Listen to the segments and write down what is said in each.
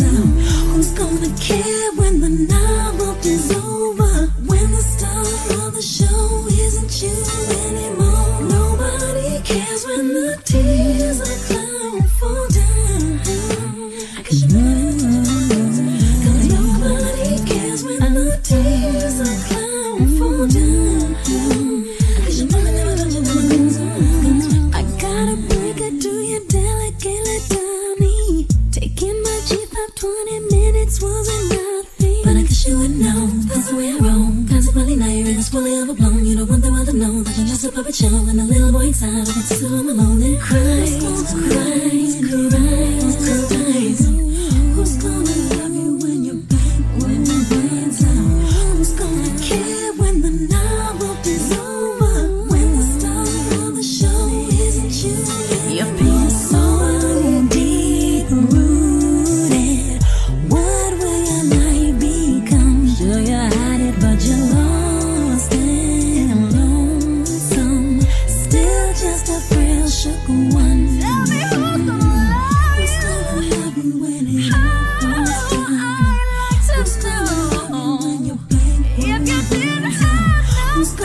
Who's gonna care when the novel is over? When the star of the show isn't you? 20 minutes wasn't nothing. But I guess you would know, that's the way I roll. Consequently, now your ego's fully overblown. You don't want the world to know that you're just a puppet show. And a little boy inside with I'm alone. And cries, cries, cries, cries, cries. Who's gonna love you when out? Who's gonna care when the over? When the star the show isn't you?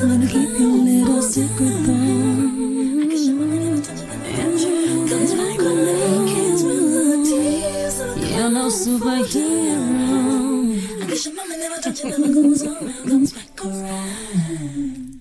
Wanna keep your little secret You're no superhero. I guess your mama never touched you, never goes on, comes back around.